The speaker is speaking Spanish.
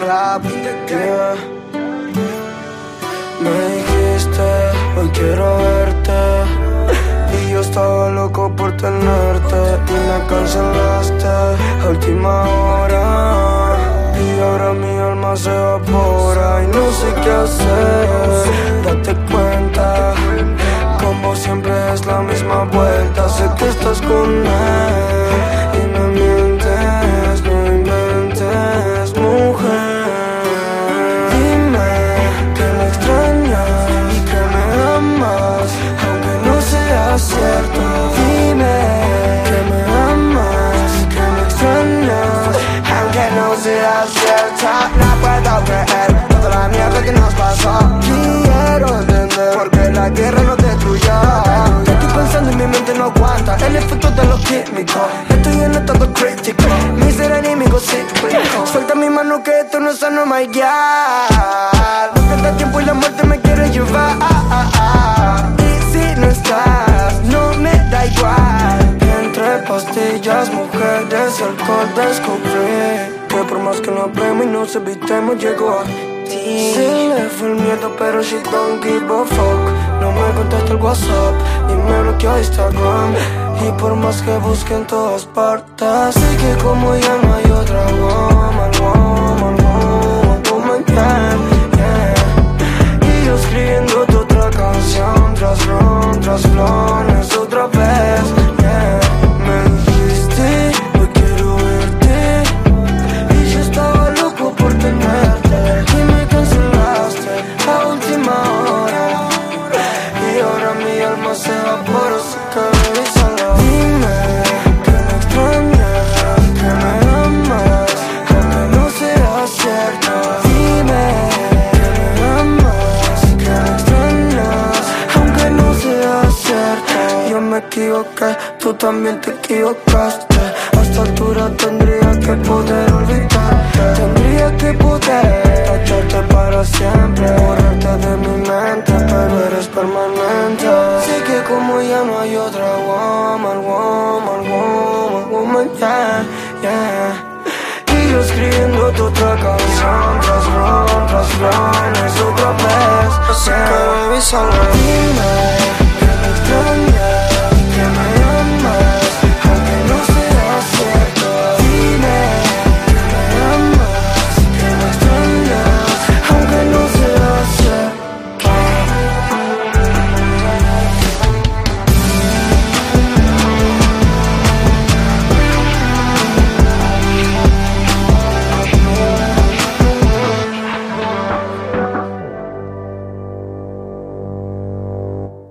rap. Yeah. Me dijiste, hoy quiero verte. Y yo estaba loco por tenerte. Y me cancelaste a última hora. Y ahora mi alma se evapora. Y no sé qué hacer. Date cuenta. Como siempre es la misma vuelta. Sé que estás con él. El efecto de los químicos. Estoy en estado crítico, mi ser enemigo cíclico. Suelta mi mano que esto no es sano, my God. No pierdas tiempo y la muerte me quiere llevar. Y si no estás, no me da igual. Entre pastillas, mujeres alcohol descubrí que por más que nos vemos y nos evitemos, llegó a ti. Se le fue el miedo, pero she don't give a fuck. No me contesta el WhatsApp y me bloqueó Instagram. Y por más que busque en todas partes, sé que como ya no hay otra woman, woman, woman, woman, yeah, yeah. Y yo escribiéndote otra canción, tras ron, tras flores, me equivoqué, tú también te equivocaste. A esta altura tendría que poder olvidarte. Tendría que poder tacharte para siempre Borrarte de mi mente, pero eres permanente. Sé que como ya no hay otra woman, woman, woman, woman, yeah, yeah. Yo escribiendo otra canción Tras ron, tras ron, es otra vez. Así que baby